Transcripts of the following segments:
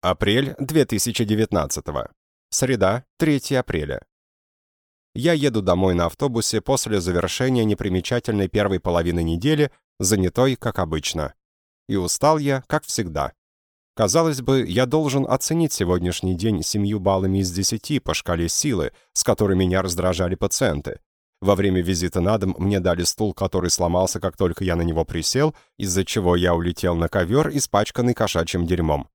Апрель 2019. Среда, 3 апреля. Я еду домой на автобусе после завершения непримечательной первой половины недели, занятой, как обычно. И устал я, как всегда. Казалось бы, я должен оценить сегодняшний день семью баллами из десяти по шкале силы, с которой меня раздражали пациенты. Во время визита на дом мне дали стул, который сломался, как только я на него присел, из-за чего я улетел на ковер, испачканный кошачьим дерьмом.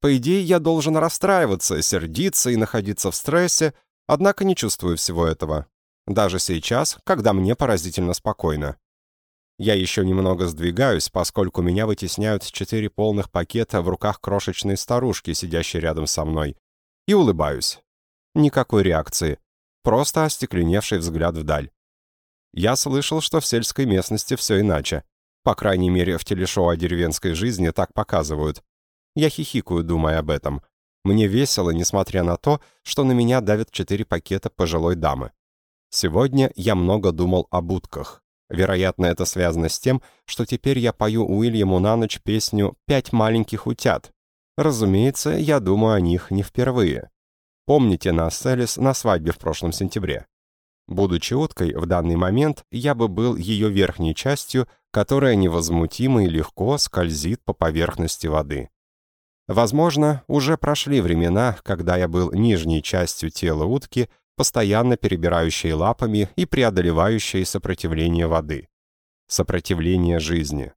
По идее, я должен расстраиваться, сердиться и находиться в стрессе, однако не чувствую всего этого. Даже сейчас, когда мне поразительно спокойно. Я еще немного сдвигаюсь, поскольку меня вытесняют четыре полных пакета в руках крошечной старушки, сидящей рядом со мной, и улыбаюсь. Никакой реакции, просто остекленевший взгляд вдаль. Я слышал, что в сельской местности все иначе. По крайней мере, в телешоу о деревенской жизни так показывают. Я хихикаю, думая об этом. Мне весело, несмотря на то, что на меня давят четыре пакета пожилой дамы. Сегодня я много думал о будках. Вероятно, это связано с тем, что теперь я пою Уильяму на ночь песню «Пять маленьких утят». Разумеется, я думаю о них не впервые. Помните нас, Элис, на свадьбе в прошлом сентябре? Будучи уткой, в данный момент я бы был ее верхней частью, которая невозмутимо и легко скользит по поверхности воды. Возможно, уже прошли времена, когда я был нижней частью тела утки, постоянно перебирающей лапами и преодолевающей сопротивление воды. Сопротивление жизни.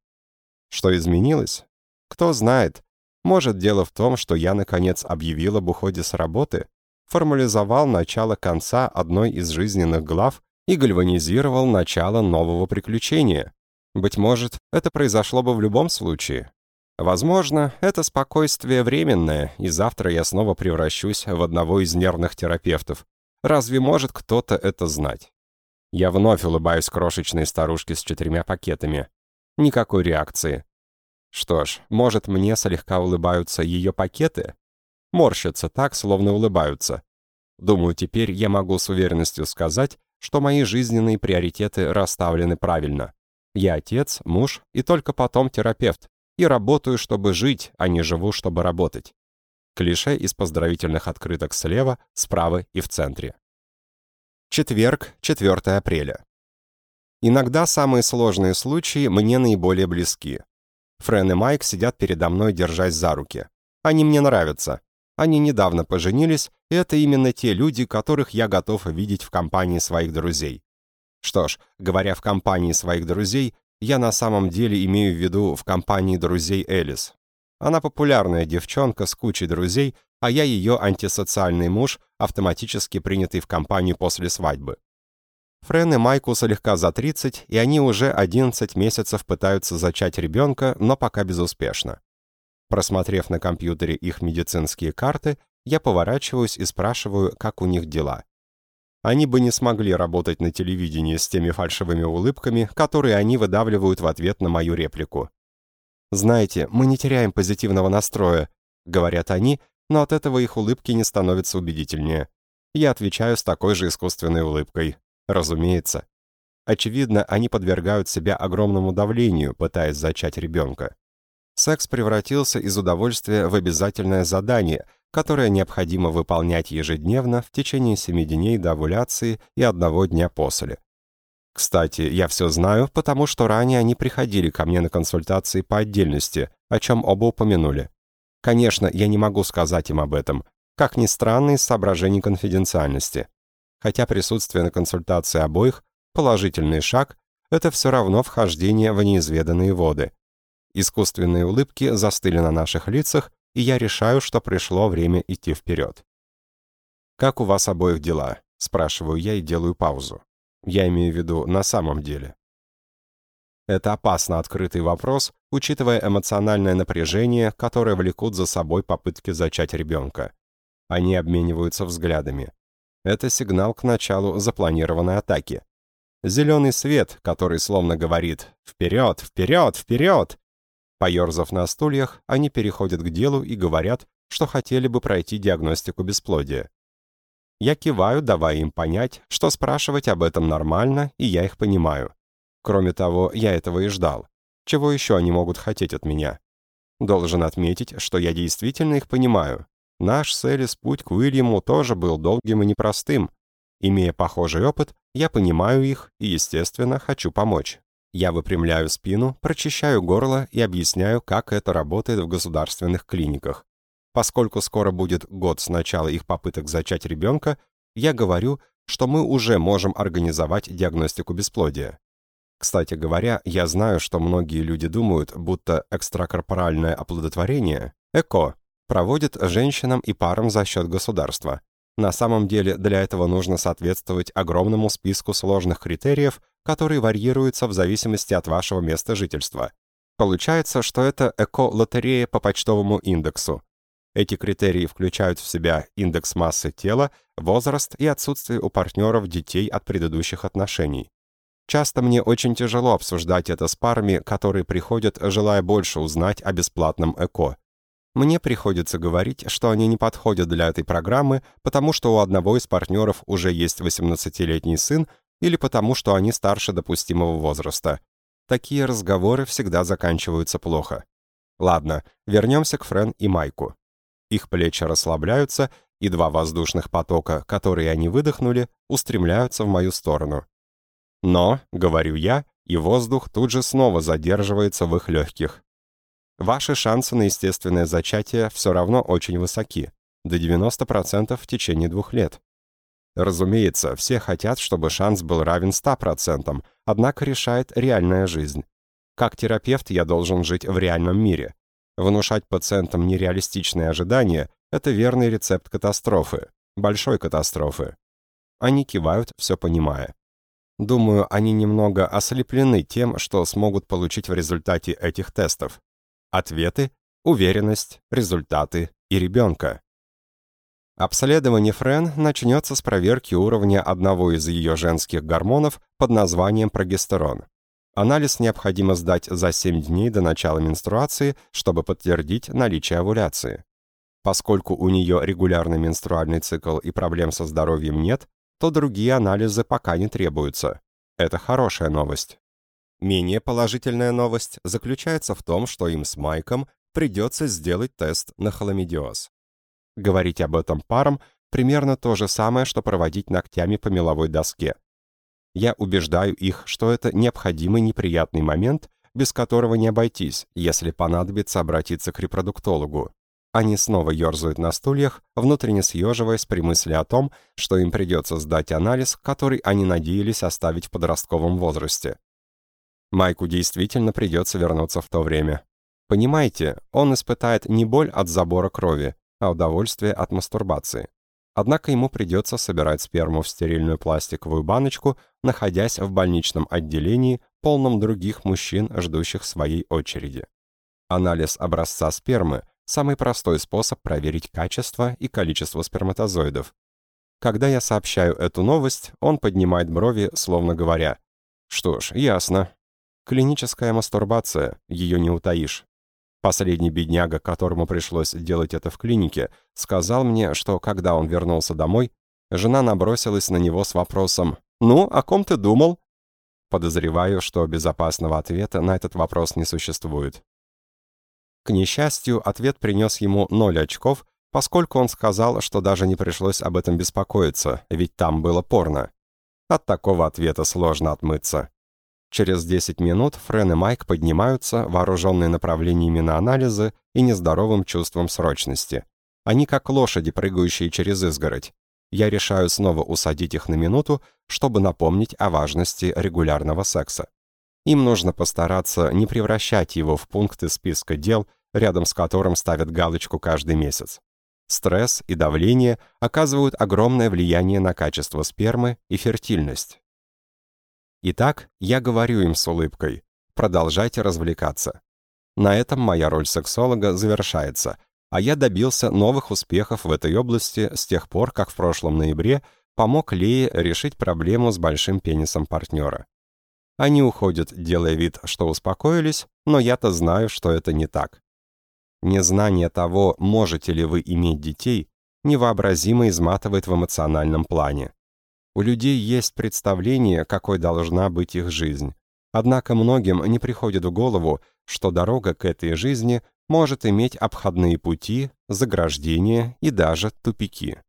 Что изменилось? Кто знает. Может, дело в том, что я, наконец, объявил об уходе с работы, формализовал начало конца одной из жизненных глав и гальванизировал начало нового приключения. Быть может, это произошло бы в любом случае, Возможно, это спокойствие временное, и завтра я снова превращусь в одного из нервных терапевтов. Разве может кто-то это знать? Я вновь улыбаюсь крошечной старушке с четырьмя пакетами. Никакой реакции. Что ж, может, мне слегка улыбаются ее пакеты? Морщатся так, словно улыбаются. Думаю, теперь я могу с уверенностью сказать, что мои жизненные приоритеты расставлены правильно. Я отец, муж и только потом терапевт, и работаю, чтобы жить, а не живу, чтобы работать. Клише из поздравительных открыток слева, справа и в центре. Четверг, 4 апреля. Иногда самые сложные случаи мне наиболее близки. Френ и Майк сидят передо мной, держась за руки. Они мне нравятся. Они недавно поженились, и это именно те люди, которых я готов видеть в компании своих друзей. Что ж, говоря в компании своих друзей, я на самом деле имею в виду в компании друзей Элис. Она популярная девчонка с кучей друзей, а я ее антисоциальный муж, автоматически принятый в компанию после свадьбы. Френ и Майку слегка за 30, и они уже 11 месяцев пытаются зачать ребенка, но пока безуспешно. Просмотрев на компьютере их медицинские карты, я поворачиваюсь и спрашиваю, как у них дела. Они бы не смогли работать на телевидении с теми фальшивыми улыбками, которые они выдавливают в ответ на мою реплику. «Знаете, мы не теряем позитивного настроя», — говорят они, но от этого их улыбки не становятся убедительнее. Я отвечаю с такой же искусственной улыбкой. Разумеется. Очевидно, они подвергают себя огромному давлению, пытаясь зачать ребенка. Секс превратился из удовольствия в обязательное задание — которое необходимо выполнять ежедневно в течение семи дней до овуляции и одного дня после. Кстати, я все знаю, потому что ранее они приходили ко мне на консультации по отдельности, о чем оба упомянули. Конечно, я не могу сказать им об этом, как ни странно из соображений конфиденциальности. Хотя присутствие на консультации обоих – положительный шаг, это все равно вхождение в неизведанные воды. Искусственные улыбки застыли на наших лицах, и я решаю, что пришло время идти вперед. «Как у вас обоих дела?» — спрашиваю я и делаю паузу. Я имею в виду на самом деле. Это опасно открытый вопрос, учитывая эмоциональное напряжение, которое влекут за собой попытки зачать ребенка. Они обмениваются взглядами. Это сигнал к началу запланированной атаки. Зеленый свет, который словно говорит «Вперед! Вперед! Вперед!» Поерзав на стульях, они переходят к делу и говорят, что хотели бы пройти диагностику бесплодия. Я киваю, давая им понять, что спрашивать об этом нормально, и я их понимаю. Кроме того, я этого и ждал. Чего еще они могут хотеть от меня? Должен отметить, что я действительно их понимаю. Наш с Элис путь к Уильяму тоже был долгим и непростым. Имея похожий опыт, я понимаю их и, естественно, хочу помочь. Я выпрямляю спину, прочищаю горло и объясняю, как это работает в государственных клиниках. Поскольку скоро будет год с начала их попыток зачать ребенка, я говорю, что мы уже можем организовать диагностику бесплодия. Кстати говоря, я знаю, что многие люди думают, будто экстракорпоральное оплодотворение, ЭКО, проводит женщинам и парам за счет государства. На самом деле для этого нужно соответствовать огромному списку сложных критериев, которые варьируются в зависимости от вашего места жительства. Получается, что это эко-лотерея по почтовому индексу. Эти критерии включают в себя индекс массы тела, возраст и отсутствие у партнеров детей от предыдущих отношений. Часто мне очень тяжело обсуждать это с парами, которые приходят, желая больше узнать о бесплатном ЭКО. Мне приходится говорить, что они не подходят для этой программы, потому что у одного из партнеров уже есть 18-летний сын или потому что они старше допустимого возраста. Такие разговоры всегда заканчиваются плохо. Ладно, вернемся к Френ и Майку. Их плечи расслабляются, и два воздушных потока, которые они выдохнули, устремляются в мою сторону. Но, говорю я, и воздух тут же снова задерживается в их легких. Ваши шансы на естественное зачатие все равно очень высоки, до 90% в течение двух лет. Разумеется, все хотят, чтобы шанс был равен 100%, однако решает реальная жизнь. Как терапевт я должен жить в реальном мире. Внушать пациентам нереалистичные ожидания – это верный рецепт катастрофы, большой катастрофы. Они кивают, все понимая. Думаю, они немного ослеплены тем, что смогут получить в результате этих тестов. Ответы, уверенность, результаты и ребенка. Обследование Френ начнется с проверки уровня одного из ее женских гормонов под названием прогестерон. Анализ необходимо сдать за 7 дней до начала менструации, чтобы подтвердить наличие овуляции. Поскольку у нее регулярный менструальный цикл и проблем со здоровьем нет, то другие анализы пока не требуются. Это хорошая новость. Менее положительная новость заключается в том, что им с Майком придется сделать тест на хламидиоз. Говорить об этом парам примерно то же самое, что проводить ногтями по меловой доске. Я убеждаю их, что это необходимый неприятный момент, без которого не обойтись, если понадобится обратиться к репродуктологу. Они снова ерзают на стульях, внутренне съеживаясь при мысли о том, что им придется сдать анализ, который они надеялись оставить в подростковом возрасте. Майку действительно придется вернуться в то время. Понимаете, он испытает не боль от забора крови, а удовольствие от мастурбации. Однако ему придется собирать сперму в стерильную пластиковую баночку, находясь в больничном отделении, полном других мужчин, ждущих своей очереди. Анализ образца спермы самый простой способ проверить качество и количество сперматозоидов. Когда я сообщаю эту новость, он поднимает брови, словно говоря, «Что ж, ясно. Клиническая мастурбация, ее не утаишь». Последний бедняга, которому пришлось делать это в клинике, сказал мне, что когда он вернулся домой, жена набросилась на него с вопросом «Ну, о ком ты думал?» Подозреваю, что безопасного ответа на этот вопрос не существует. К несчастью, ответ принес ему ноль очков, поскольку он сказал, что даже не пришлось об этом беспокоиться, ведь там было порно. От такого ответа сложно отмыться. Через 10 минут Френ и Майк поднимаются, вооруженные направлениями на анализы и нездоровым чувством срочности. Они как лошади, прыгающие через изгородь. Я решаю снова усадить их на минуту, чтобы напомнить о важности регулярного секса. Им нужно постараться не превращать его в пункт из списка дел, рядом с которым ставят галочку каждый месяц. Стресс и давление оказывают огромное влияние на качество спермы и фертильность. Итак, я говорю им с улыбкой, продолжайте развлекаться. На этом моя роль сексолога завершается, а я добился новых успехов в этой области с тех пор, как в прошлом ноябре помог Лее решить проблему с большим пенисом партнера. Они уходят, делая вид, что успокоились, но я-то знаю, что это не так. Незнание того, можете ли вы иметь детей, невообразимо изматывает в эмоциональном плане. У людей есть представление, какой должна быть их жизнь. Однако многим не приходит в голову, что дорога к этой жизни может иметь обходные пути, заграждения и даже тупики.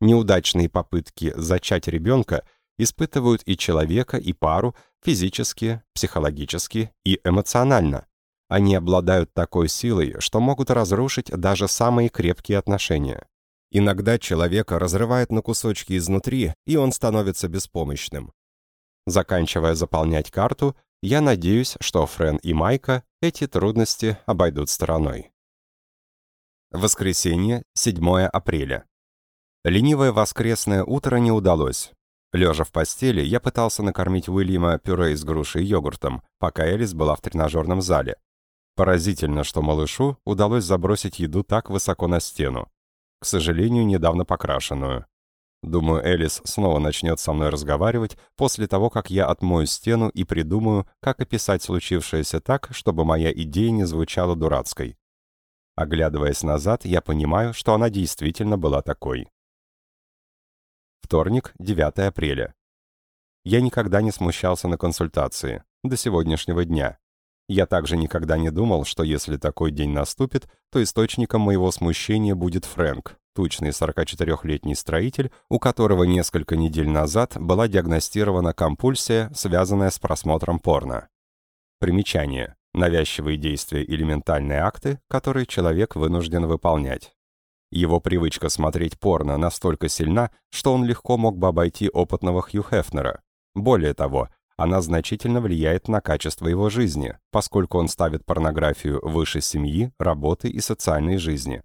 Неудачные попытки зачать ребенка испытывают и человека, и пару физически, психологически и эмоционально. Они обладают такой силой, что могут разрушить даже самые крепкие отношения. Иногда человека разрывает на кусочки изнутри, и он становится беспомощным. Заканчивая заполнять карту, я надеюсь, что Френ и Майка эти трудности обойдут стороной. Воскресенье, 7 апреля. Ленивое воскресное утро не удалось. Лежа в постели, я пытался накормить Уильяма пюре из груши и йогуртом, пока Элис была в тренажерном зале. Поразительно, что малышу удалось забросить еду так высоко на стену. К сожалению, недавно покрашенную. Думаю, Элис снова начнет со мной разговаривать после того, как я отмою стену и придумаю, как описать случившееся так, чтобы моя идея не звучала дурацкой. Оглядываясь назад, я понимаю, что она действительно была такой. Вторник, 9 апреля. Я никогда не смущался на консультации, до сегодняшнего дня. Я также никогда не думал, что если такой день наступит, то источником моего смущения будет Фрэнк, тучный 44-летний строитель, у которого несколько недель назад была диагностирована компульсия, связанная с просмотром порно. Примечание. Навязчивые действия или ментальные акты, которые человек вынужден выполнять. Его привычка смотреть порно настолько сильна, что он легко мог бы обойти опытного Хью Хефнера. Более того, она значительно влияет на качество его жизни, поскольку он ставит порнографию выше семьи, работы и социальной жизни.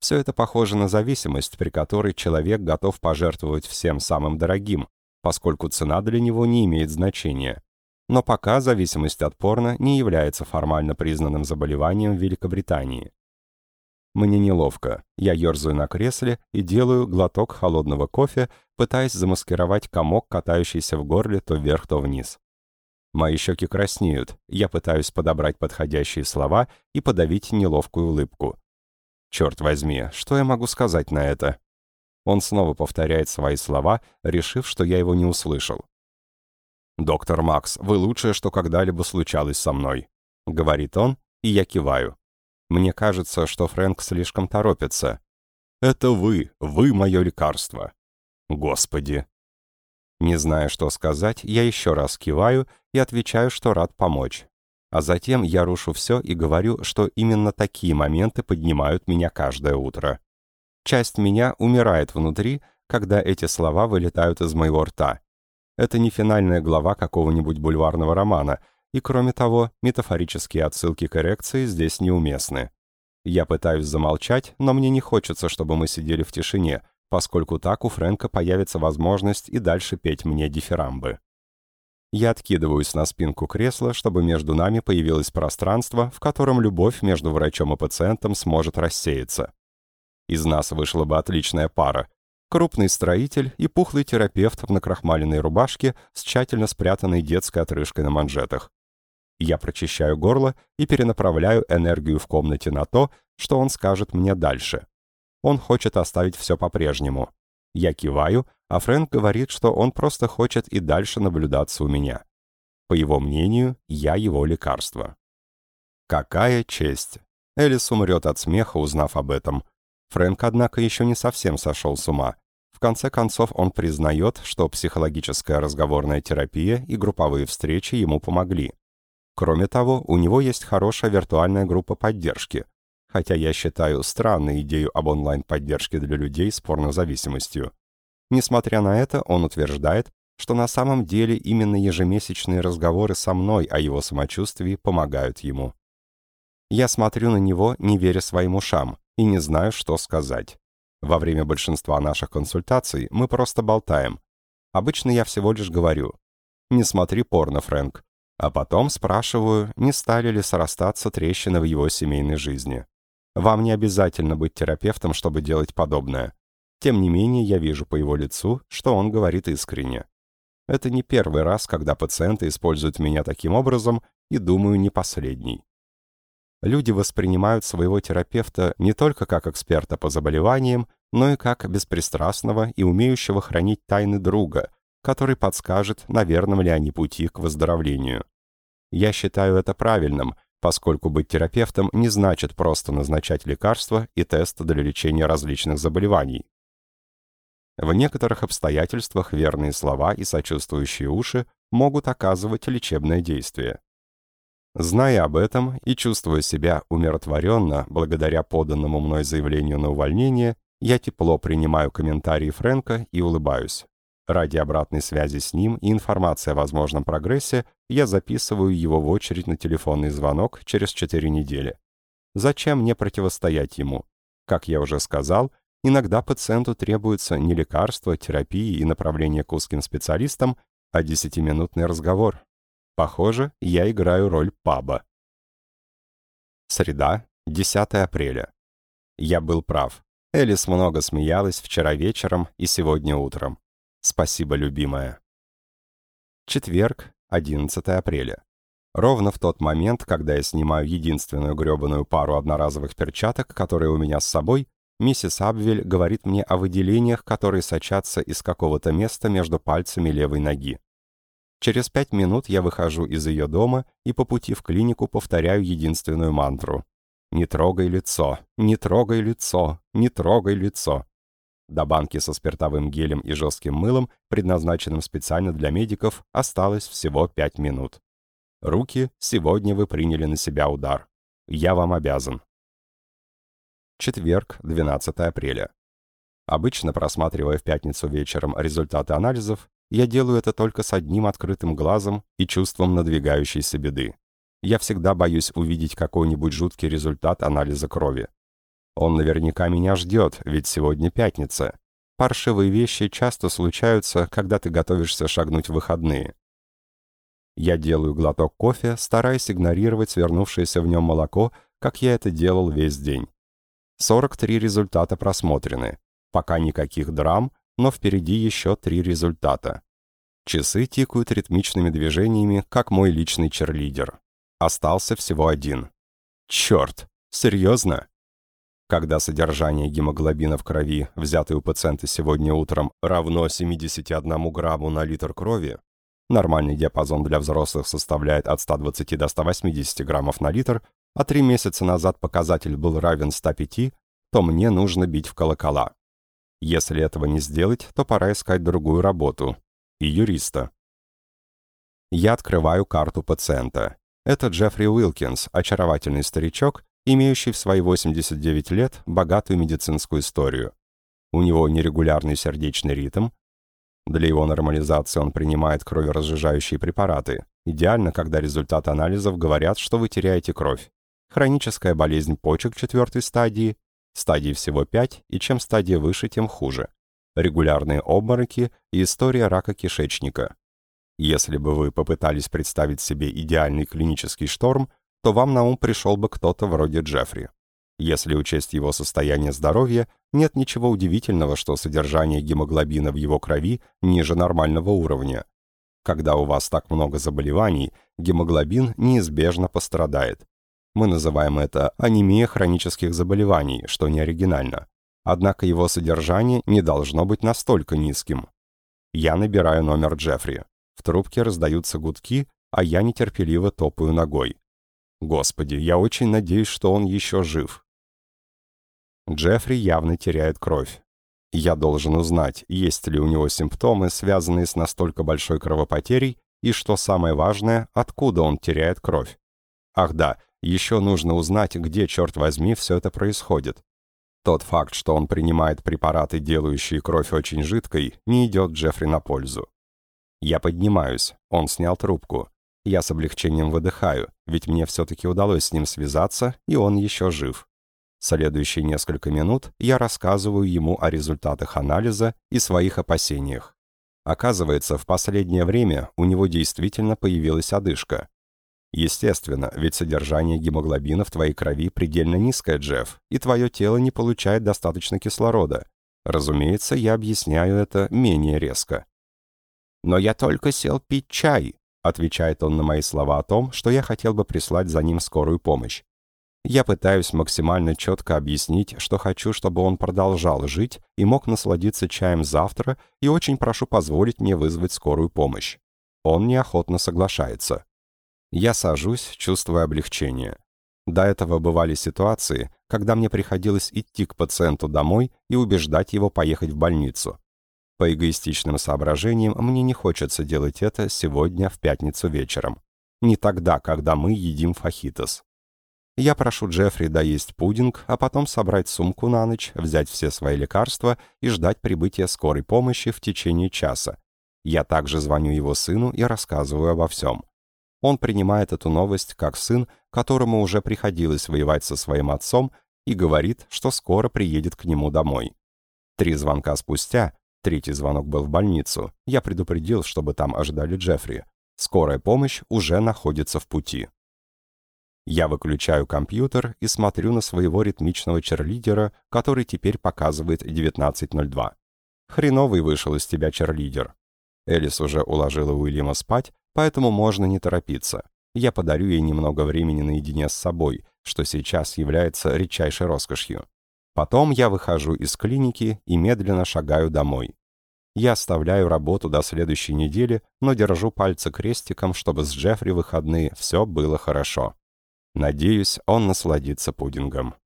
Все это похоже на зависимость, при которой человек готов пожертвовать всем самым дорогим, поскольку цена для него не имеет значения. Но пока зависимость от порно не является формально признанным заболеванием в Великобритании. Мне неловко. Я ерзаю на кресле и делаю глоток холодного кофе, пытаясь замаскировать комок, катающийся в горле то вверх, то вниз. Мои щеки краснеют. Я пытаюсь подобрать подходящие слова и подавить неловкую улыбку. Черт возьми, что я могу сказать на это? Он снова повторяет свои слова, решив, что я его не услышал. «Доктор Макс, вы лучшее, что когда-либо случалось со мной», — говорит он, и я киваю. Мне кажется, что Фрэнк слишком торопится. «Это вы, вы мое лекарство». «Господи!» Не зная, что сказать, я еще раз киваю и отвечаю, что рад помочь. А затем я рушу все и говорю, что именно такие моменты поднимают меня каждое утро. Часть меня умирает внутри, когда эти слова вылетают из моего рта. Это не финальная глава какого-нибудь бульварного романа — и кроме того, метафорические отсылки к эрекции здесь неуместны. Я пытаюсь замолчать, но мне не хочется, чтобы мы сидели в тишине, поскольку так у Фрэнка появится возможность и дальше петь мне дифирамбы. Я откидываюсь на спинку кресла, чтобы между нами появилось пространство, в котором любовь между врачом и пациентом сможет рассеяться. Из нас вышла бы отличная пара. Крупный строитель и пухлый терапевт в накрахмаленной рубашке с тщательно спрятанной детской отрыжкой на манжетах. Я прочищаю горло и перенаправляю энергию в комнате на то, что он скажет мне дальше. Он хочет оставить все по-прежнему. Я киваю, а Фрэнк говорит, что он просто хочет и дальше наблюдаться у меня. По его мнению, я его лекарство. Какая честь! Элис умрет от смеха, узнав об этом. Фрэнк, однако, еще не совсем сошел с ума. В конце концов, он признает, что психологическая разговорная терапия и групповые встречи ему помогли. Кроме того, у него есть хорошая виртуальная группа поддержки, хотя я считаю странной идею об онлайн-поддержке для людей с порнозависимостью. Несмотря на это, он утверждает, что на самом деле именно ежемесячные разговоры со мной о его самочувствии помогают ему. Я смотрю на него, не веря своим ушам, и не знаю, что сказать. Во время большинства наших консультаций мы просто болтаем. Обычно я всего лишь говорю «Не смотри порно, Фрэнк. А потом спрашиваю, не стали ли срастаться трещины в его семейной жизни. Вам не обязательно быть терапевтом, чтобы делать подобное. Тем не менее, я вижу по его лицу, что он говорит искренне. Это не первый раз, когда пациенты используют меня таким образом, и, думаю, не последний. Люди воспринимают своего терапевта не только как эксперта по заболеваниям, но и как беспристрастного и умеющего хранить тайны друга, который подскажет, на верном ли они пути к выздоровлению. Я считаю это правильным, поскольку быть терапевтом не значит просто назначать лекарства и тесты для лечения различных заболеваний. В некоторых обстоятельствах верные слова и сочувствующие уши могут оказывать лечебное действие. Зная об этом и чувствуя себя умиротворенно благодаря поданному мной заявлению на увольнение, я тепло принимаю комментарии Фрэнка и улыбаюсь. Ради обратной связи с ним и информации о возможном прогрессе я записываю его в очередь на телефонный звонок через 4 недели. Зачем мне противостоять ему? Как я уже сказал, иногда пациенту требуется не лекарство, терапии и направление к узким специалистам, а десятиминутный разговор. Похоже, я играю роль паба. Среда, 10 апреля. Я был прав. Элис много смеялась вчера вечером и сегодня утром. Спасибо, любимая. Четверг, 11 апреля. Ровно в тот момент, когда я снимаю единственную гребаную пару одноразовых перчаток, которые у меня с собой, миссис Абвель говорит мне о выделениях, которые сочатся из какого-то места между пальцами левой ноги. Через пять минут я выхожу из ее дома и по пути в клинику повторяю единственную мантру. «Не трогай лицо! Не трогай лицо! Не трогай лицо!» До банки со спиртовым гелем и жестким мылом, предназначенным специально для медиков, осталось всего пять минут. Руки, сегодня вы приняли на себя удар. Я вам обязан. Четверг, 12 апреля. Обычно, просматривая в пятницу вечером результаты анализов, я делаю это только с одним открытым глазом и чувством надвигающейся беды. Я всегда боюсь увидеть какой-нибудь жуткий результат анализа крови. Он наверняка меня ждет, ведь сегодня пятница. Паршивые вещи часто случаются, когда ты готовишься шагнуть в выходные. Я делаю глоток кофе, стараясь игнорировать свернувшееся в нем молоко, как я это делал весь день. 43 результата просмотрены. Пока никаких драм, но впереди еще три результата. Часы тикают ритмичными движениями, как мой личный черлидер. Остался всего один. Черт, серьезно? Когда содержание гемоглобина в крови, взятое у пациента сегодня утром, равно 71 грамму на литр крови, нормальный диапазон для взрослых составляет от 120 до 180 граммов на литр, а три месяца назад показатель был равен 105, то мне нужно бить в колокола. Если этого не сделать, то пора искать другую работу. И юриста. Я открываю карту пациента. Это Джеффри Уилкинс, очаровательный старичок, имеющий в свои 89 лет богатую медицинскую историю. У него нерегулярный сердечный ритм. Для его нормализации он принимает кроверазжижающие препараты. Идеально, когда результаты анализов говорят, что вы теряете кровь. Хроническая болезнь почек четвертой стадии, стадий всего 5, и чем стадия выше, тем хуже. Регулярные обмороки и история рака кишечника. Если бы вы попытались представить себе идеальный клинический шторм, то вам на ум пришел бы кто-то вроде Джеффри. Если учесть его состояние здоровья, нет ничего удивительного, что содержание гемоглобина в его крови ниже нормального уровня. Когда у вас так много заболеваний, гемоглобин неизбежно пострадает. Мы называем это анемия хронических заболеваний, что не оригинально. Однако его содержание не должно быть настолько низким. Я набираю номер Джеффри. В трубке раздаются гудки, а я нетерпеливо топаю ногой. Господи, я очень надеюсь, что он еще жив. Джеффри явно теряет кровь. Я должен узнать, есть ли у него симптомы, связанные с настолько большой кровопотерей, и, что самое важное, откуда он теряет кровь. Ах да, еще нужно узнать, где, черт возьми, все это происходит. Тот факт, что он принимает препараты, делающие кровь очень жидкой, не идет Джеффри на пользу. Я поднимаюсь, он снял трубку. Я с облегчением выдыхаю, ведь мне все-таки удалось с ним связаться, и он еще жив. Следующие несколько минут я рассказываю ему о результатах анализа и своих опасениях. Оказывается, в последнее время у него действительно появилась одышка. Естественно, ведь содержание гемоглобина в твоей крови предельно низкое, Джефф, и твое тело не получает достаточно кислорода. Разумеется, я объясняю это менее резко. «Но я только сел пить чай», Отвечает он на мои слова о том, что я хотел бы прислать за ним скорую помощь. Я пытаюсь максимально четко объяснить, что хочу, чтобы он продолжал жить и мог насладиться чаем завтра, и очень прошу позволить мне вызвать скорую помощь. Он неохотно соглашается. Я сажусь, чувствуя облегчение. До этого бывали ситуации, когда мне приходилось идти к пациенту домой и убеждать его поехать в больницу. По эгоистичным соображениям мне не хочется делать это сегодня в пятницу вечером. Не тогда, когда мы едим фахитос. Я прошу Джеффри доесть пудинг, а потом собрать сумку на ночь, взять все свои лекарства и ждать прибытия скорой помощи в течение часа. Я также звоню его сыну и рассказываю обо всем. Он принимает эту новость как сын, которому уже приходилось воевать со своим отцом, и говорит, что скоро приедет к нему домой. Три звонка спустя, третий звонок был в больницу, я предупредил, чтобы там ожидали Джеффри. Скорая помощь уже находится в пути. Я выключаю компьютер и смотрю на своего ритмичного черлидера, который теперь показывает 19.02. Хреновый вышел из тебя черлидер. Элис уже уложила Уильяма спать, поэтому можно не торопиться. Я подарю ей немного времени наедине с собой, что сейчас является редчайшей роскошью. Потом я выхожу из клиники и медленно шагаю домой. Я оставляю работу до следующей недели, но держу пальцы крестиком, чтобы с Джеффри выходные все было хорошо. Надеюсь, он насладится пудингом.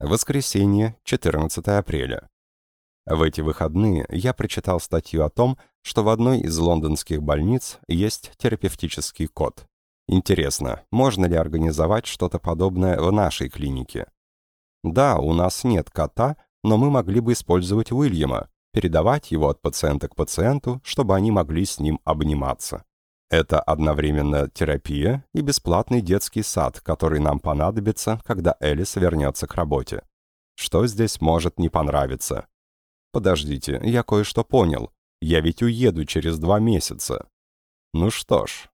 Воскресенье, 14 апреля. В эти выходные я прочитал статью о том, что в одной из лондонских больниц есть терапевтический код. Интересно, можно ли организовать что-то подобное в нашей клинике? Да, у нас нет кота, но мы могли бы использовать Уильяма, передавать его от пациента к пациенту, чтобы они могли с ним обниматься. Это одновременно терапия и бесплатный детский сад, который нам понадобится, когда Элис вернется к работе. Что здесь может не понравиться? Подождите, я кое-что понял. Я ведь уеду через два месяца. Ну что ж.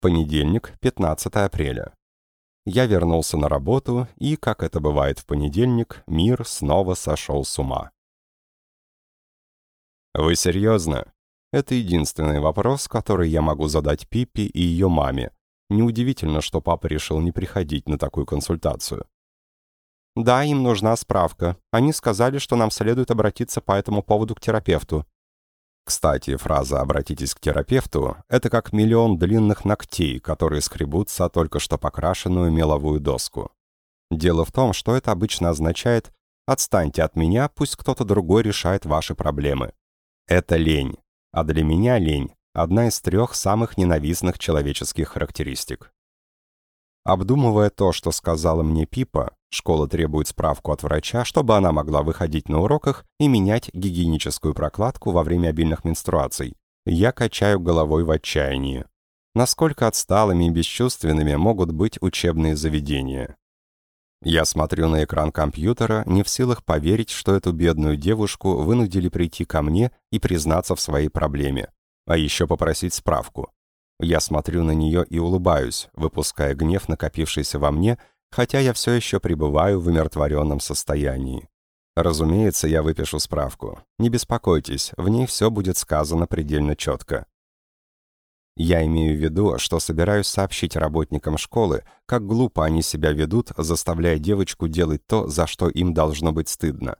Понедельник, 15 апреля. Я вернулся на работу, и, как это бывает в понедельник, мир снова сошел с ума. «Вы серьезно?» Это единственный вопрос, который я могу задать Пиппи и ее маме. Неудивительно, что папа решил не приходить на такую консультацию. «Да, им нужна справка. Они сказали, что нам следует обратиться по этому поводу к терапевту». Кстати, фраза «обратитесь к терапевту» — это как миллион длинных ногтей, которые скребутся только что покрашенную меловую доску. Дело в том, что это обычно означает «отстаньте от меня, пусть кто-то другой решает ваши проблемы». Это лень. А для меня лень – одна из трех самых ненавистных человеческих характеристик. Обдумывая то, что сказала мне Пипа, школа требует справку от врача, чтобы она могла выходить на уроках и менять гигиеническую прокладку во время обильных менструаций. Я качаю головой в отчаянии. Насколько отсталыми и бесчувственными могут быть учебные заведения? Я смотрю на экран компьютера, не в силах поверить, что эту бедную девушку вынудили прийти ко мне и признаться в своей проблеме, а еще попросить справку. Я смотрю на нее и улыбаюсь, выпуская гнев, накопившийся во мне, хотя я все еще пребываю в умиротворенном состоянии. Разумеется, я выпишу справку. Не беспокойтесь, в ней все будет сказано предельно четко. Я имею в виду, что собираюсь сообщить работникам школы, как глупо они себя ведут, заставляя девочку делать то, за что им должно быть стыдно.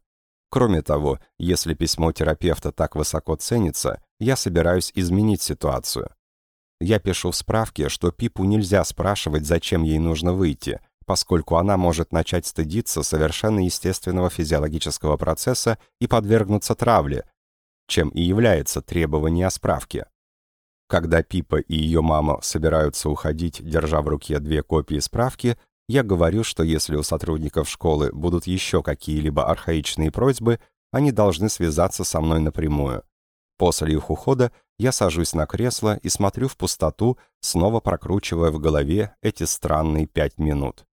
Кроме того, если письмо терапевта так высоко ценится, я собираюсь изменить ситуацию. Я пишу в справке, что Пипу нельзя спрашивать, зачем ей нужно выйти, поскольку она может начать стыдиться совершенно естественного физиологического процесса и подвергнуться травле, чем и является требование о справке. Когда Пипа и ее мама собираются уходить, держа в руке две копии справки, я говорю, что если у сотрудников школы будут еще какие-либо архаичные просьбы, они должны связаться со мной напрямую. После их ухода я сажусь на кресло и смотрю в пустоту, снова прокручивая в голове эти странные пять минут.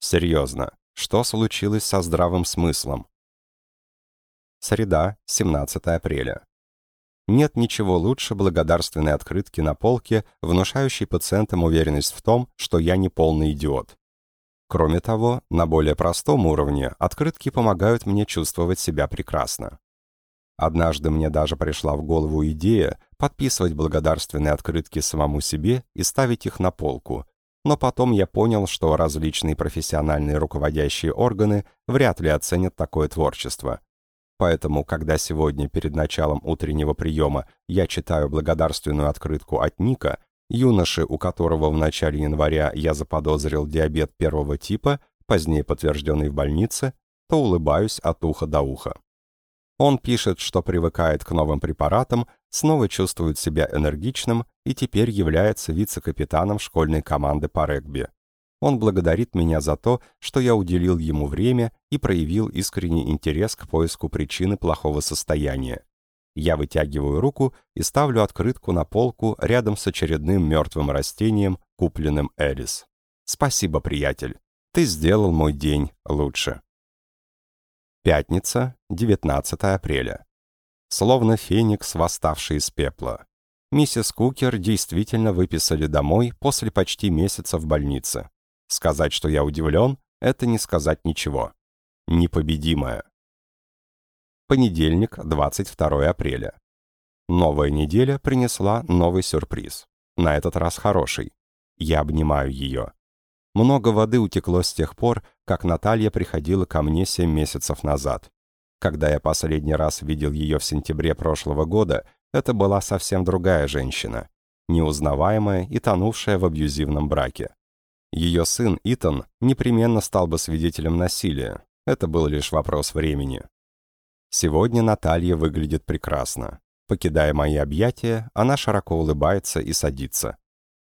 Серьезно, что случилось со здравым смыслом? Среда, 17 апреля. Нет ничего лучше благодарственной открытки на полке, внушающей пациентам уверенность в том, что я не полный идиот. Кроме того, на более простом уровне открытки помогают мне чувствовать себя прекрасно. Однажды мне даже пришла в голову идея подписывать благодарственные открытки самому себе и ставить их на полку, но потом я понял, что различные профессиональные руководящие органы вряд ли оценят такое творчество, Поэтому, когда сегодня перед началом утреннего приема я читаю благодарственную открытку от Ника, Юноши, у которого в начале января я заподозрил диабет первого типа, позднее подтвержденный в больнице, то улыбаюсь от уха до уха. Он пишет, что привыкает к новым препаратам, снова чувствует себя энергичным и теперь является вице-капитаном школьной команды по регби. Он благодарит меня за то, что я уделил ему время и проявил искренний интерес к поиску причины плохого состояния. Я вытягиваю руку и ставлю открытку на полку рядом с очередным мертвым растением, купленным Элис. Спасибо, приятель. Ты сделал мой день лучше. Пятница, 19 апреля. Словно феникс, восставший из пепла. Миссис Кукер действительно выписали домой после почти месяца в больнице. Сказать, что я удивлен, это не сказать ничего. Непобедимая. Понедельник, 22 апреля. Новая неделя принесла новый сюрприз. На этот раз хороший. Я обнимаю ее. Много воды утекло с тех пор, как Наталья приходила ко мне 7 месяцев назад. Когда я последний раз видел ее в сентябре прошлого года, это была совсем другая женщина, неузнаваемая и тонувшая в абьюзивном браке. Ее сын Итан непременно стал бы свидетелем насилия. Это был лишь вопрос времени. Сегодня Наталья выглядит прекрасно. Покидая мои объятия, она широко улыбается и садится.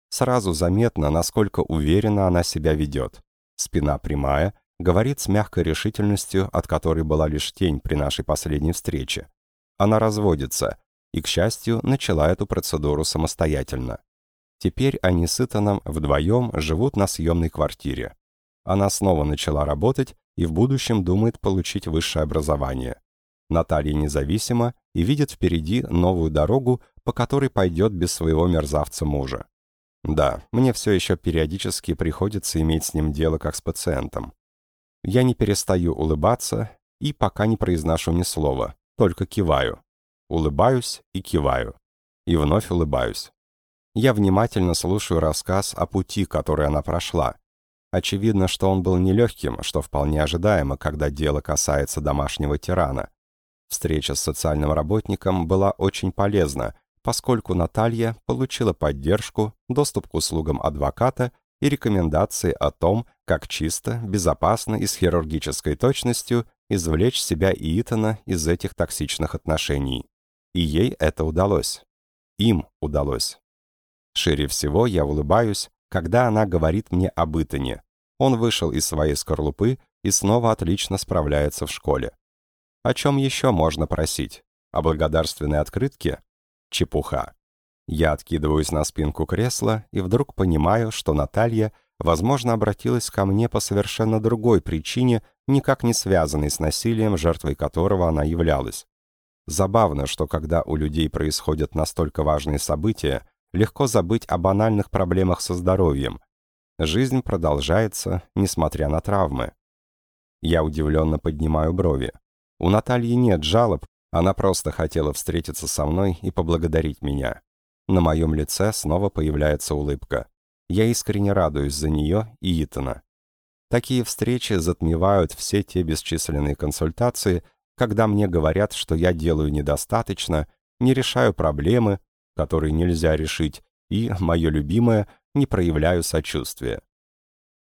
Сразу заметно, насколько уверенно она себя ведет. Спина прямая, говорит с мягкой решительностью, от которой была лишь тень при нашей последней встрече. Она разводится и, к счастью, начала эту процедуру самостоятельно. Теперь они с Итаном вдвоем живут на съемной квартире. Она снова начала работать и в будущем думает получить высшее образование. Наталья независима и видит впереди новую дорогу, по которой пойдет без своего мерзавца мужа. Да, мне все еще периодически приходится иметь с ним дело как с пациентом. Я не перестаю улыбаться и пока не произношу ни слова, только киваю. Улыбаюсь и киваю. И вновь улыбаюсь. Я внимательно слушаю рассказ о пути, который она прошла. Очевидно, что он был нелегким, что вполне ожидаемо, когда дело касается домашнего тирана. Встреча с социальным работником была очень полезна, поскольку Наталья получила поддержку, доступ к услугам адвоката и рекомендации о том, как чисто, безопасно и с хирургической точностью извлечь себя и Итана из этих токсичных отношений. И ей это удалось. Им удалось. Шире всего я улыбаюсь, когда она говорит мне об Итане. Он вышел из своей скорлупы и снова отлично справляется в школе. О чем еще можно просить? О благодарственной открытке? Чепуха. Я откидываюсь на спинку кресла и вдруг понимаю, что Наталья, возможно, обратилась ко мне по совершенно другой причине, никак не связанной с насилием, жертвой которого она являлась. Забавно, что когда у людей происходят настолько важные события, легко забыть о банальных проблемах со здоровьем. Жизнь продолжается, несмотря на травмы. Я удивленно поднимаю брови. У Натальи нет жалоб, она просто хотела встретиться со мной и поблагодарить меня. На моем лице снова появляется улыбка. Я искренне радуюсь за нее и Итана. Такие встречи затмевают все те бесчисленные консультации, когда мне говорят, что я делаю недостаточно, не решаю проблемы, которые нельзя решить, и, мое любимое, не проявляю сочувствия.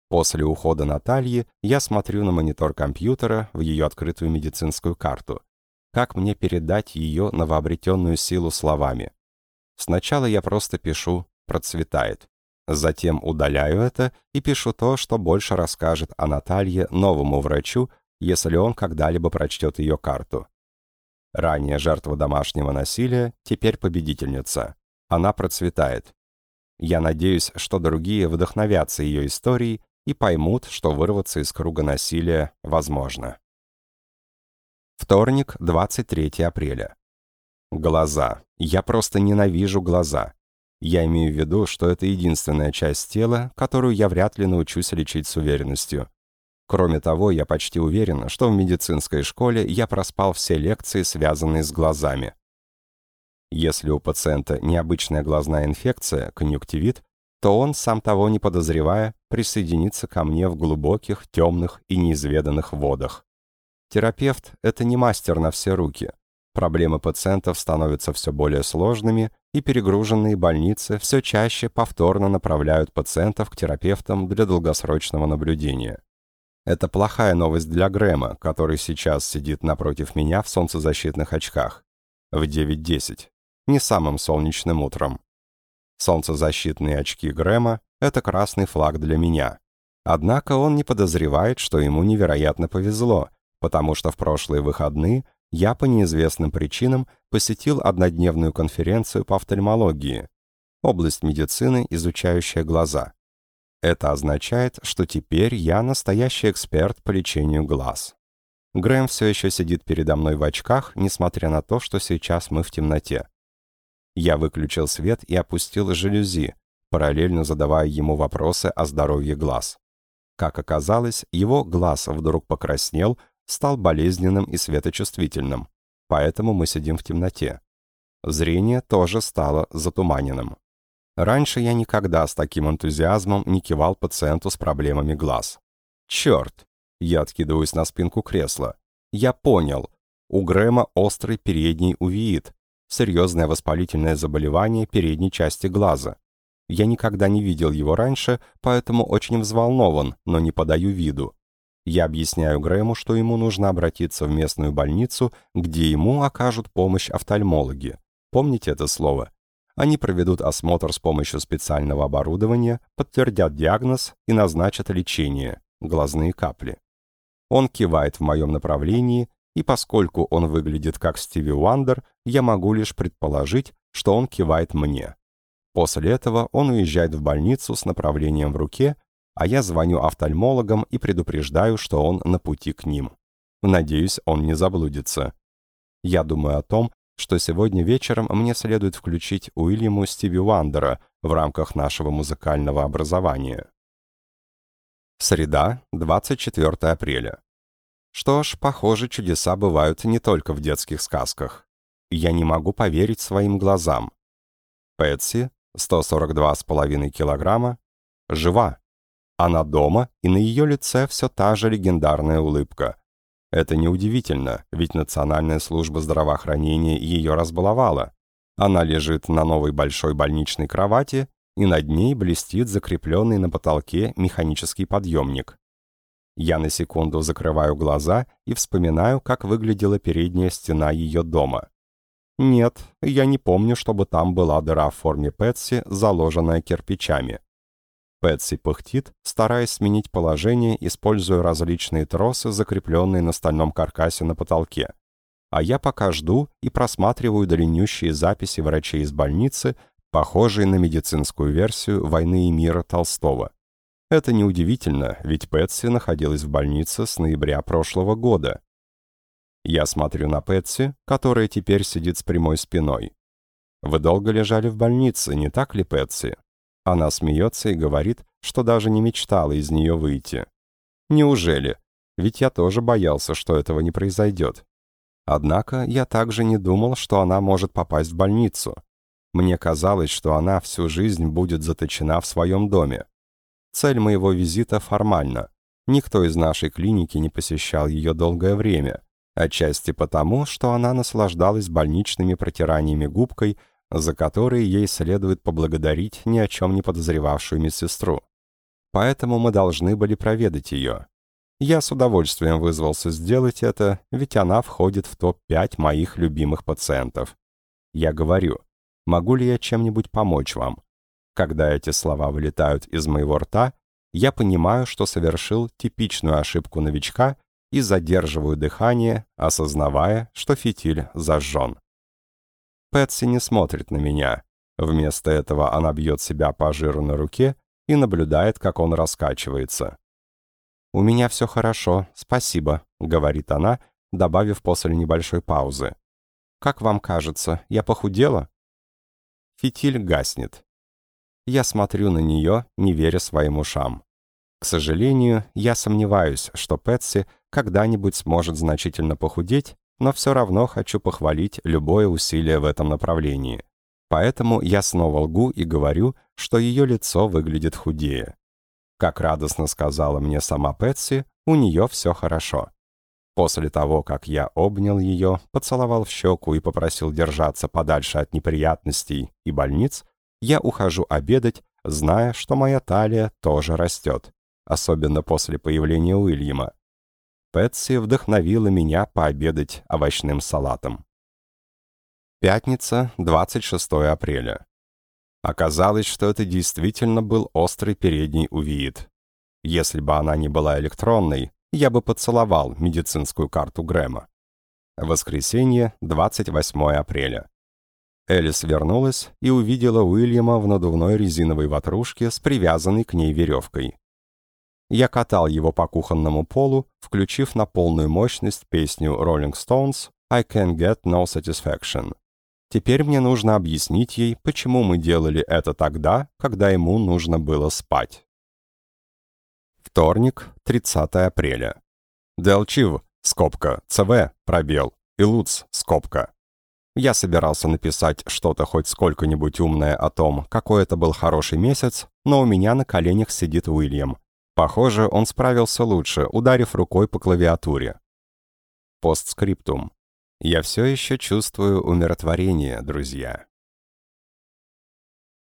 После ухода Натальи я смотрю на монитор компьютера в ее открытую медицинскую карту. Как мне передать ее новообретенную силу словами? Сначала я просто пишу «процветает». Затем удаляю это и пишу то, что больше расскажет о Наталье новому врачу, если он когда-либо прочтет ее карту. Ранее жертва домашнего насилия, теперь победительница. Она процветает. Я надеюсь, что другие вдохновятся ее историей и поймут, что вырваться из круга насилия возможно. Вторник, 23 апреля. Глаза. Я просто ненавижу глаза. Я имею в виду, что это единственная часть тела, которую я вряд ли научусь лечить с уверенностью. Кроме того, я почти уверен, что в медицинской школе я проспал все лекции, связанные с глазами. Если у пациента необычная глазная инфекция, конъюнктивит, то он, сам того не подозревая, присоединится ко мне в глубоких, темных и неизведанных водах. Терапевт — это не мастер на все руки. Проблемы пациентов становятся все более сложными, и перегруженные больницы все чаще повторно направляют пациентов к терапевтам для долгосрочного наблюдения. Это плохая новость для Грэма, который сейчас сидит напротив меня в солнцезащитных очках. В 9.10. Не самым солнечным утром. Солнцезащитные очки Грэма — это красный флаг для меня. Однако он не подозревает, что ему невероятно повезло, потому что в прошлые выходные я по неизвестным причинам посетил однодневную конференцию по офтальмологии, область медицины, изучающая глаза. Это означает, что теперь я настоящий эксперт по лечению глаз. Грэм все еще сидит передо мной в очках, несмотря на то, что сейчас мы в темноте. Я выключил свет и опустил жалюзи, параллельно задавая ему вопросы о здоровье глаз. Как оказалось, его глаз вдруг покраснел, стал болезненным и светочувствительным, поэтому мы сидим в темноте. Зрение тоже стало затуманенным. Раньше я никогда с таким энтузиазмом не кивал пациенту с проблемами глаз. Черт! Я откидываюсь на спинку кресла. Я понял. У Грэма острый передний увеит. Серьезное воспалительное заболевание передней части глаза. Я никогда не видел его раньше, поэтому очень взволнован, но не подаю виду. Я объясняю Грэму, что ему нужно обратиться в местную больницу, где ему окажут помощь офтальмологи. Помните это слово? Они проведут осмотр с помощью специального оборудования, подтвердят диагноз и назначат лечение – глазные капли. Он кивает в моем направлении, и поскольку он выглядит как Стиви Уандер, я могу лишь предположить, что он кивает мне. После этого он уезжает в больницу с направлением в руке а я звоню офтальмологам и предупреждаю, что он на пути к ним. Надеюсь, он не заблудится. Я думаю о том, что сегодня вечером мне следует включить Уильяму Стиви Уандера в рамках нашего музыкального образования. Среда, 24 апреля. Что ж, похоже, чудеса бывают не только в детских сказках. Я не могу поверить своим глазам. Пэтси, 142,5 килограмма, жива. Она дома, и на ее лице все та же легендарная улыбка. Это неудивительно, ведь Национальная служба здравоохранения ее разбаловала. Она лежит на новой большой больничной кровати, и над ней блестит закрепленный на потолке механический подъемник. Я на секунду закрываю глаза и вспоминаю, как выглядела передняя стена ее дома. Нет, я не помню, чтобы там была дыра в форме Пэтси, заложенная кирпичами. Пэтси пыхтит, стараясь сменить положение, используя различные тросы, закрепленные на стальном каркасе на потолке. А я пока жду и просматриваю длиннющие записи врачей из больницы, похожие на медицинскую версию «Войны и мира» Толстого. Это неудивительно, ведь Пэтси находилась в больнице с ноября прошлого года. Я смотрю на Пэтси, которая теперь сидит с прямой спиной. Вы долго лежали в больнице, не так ли, Пэтси? Она смеется и говорит, что даже не мечтала из нее выйти. Неужели? Ведь я тоже боялся, что этого не произойдет. Однако я также не думал, что она может попасть в больницу. Мне казалось, что она всю жизнь будет заточена в своем доме. Цель моего визита формальна. Никто из нашей клиники не посещал ее долгое время, отчасти потому, что она наслаждалась больничными протираниями губкой за которые ей следует поблагодарить ни о чем не подозревавшую медсестру. Поэтому мы должны были проведать ее. Я с удовольствием вызвался сделать это, ведь она входит в топ-5 моих любимых пациентов. Я говорю, могу ли я чем-нибудь помочь вам? Когда эти слова вылетают из моего рта, я понимаю, что совершил типичную ошибку новичка и задерживаю дыхание, осознавая, что фитиль зажжен. Пэтси не смотрит на меня. Вместо этого она бьет себя по жиру на руке и наблюдает, как он раскачивается. «У меня все хорошо, спасибо», — говорит она, добавив после небольшой паузы. «Как вам кажется, я похудела?» Фитиль гаснет. Я смотрю на нее, не веря своим ушам. К сожалению, я сомневаюсь, что Пэтси когда-нибудь сможет значительно похудеть, но все равно хочу похвалить любое усилие в этом направлении. Поэтому я снова лгу и говорю, что ее лицо выглядит худее. Как радостно сказала мне сама Пэтси, у нее все хорошо. После того, как я обнял ее, поцеловал в щеку и попросил держаться подальше от неприятностей и больниц, я ухожу обедать, зная, что моя талия тоже растет, особенно после появления Уильяма. Пэтси вдохновила меня пообедать овощным салатом. Пятница, 26 апреля. Оказалось, что это действительно был острый передний увеит. Если бы она не была электронной, я бы поцеловал медицинскую карту Грэма. Воскресенье, 28 апреля. Элис вернулась и увидела Уильяма в надувной резиновой ватрушке с привязанной к ней веревкой. Я катал его по кухонному полу, включив на полную мощность песню Rolling Stones «I Can Get No Satisfaction». Теперь мне нужно объяснить ей, почему мы делали это тогда, когда ему нужно было спать. Вторник, 30 апреля. Делчив, скобка, ЦВ, пробел, и Луц, скобка. Я собирался написать что-то хоть сколько-нибудь умное о том, какой это был хороший месяц, но у меня на коленях сидит Уильям. Похоже, он справился лучше, ударив рукой по клавиатуре. Постскриптум. Я все еще чувствую умиротворение, друзья.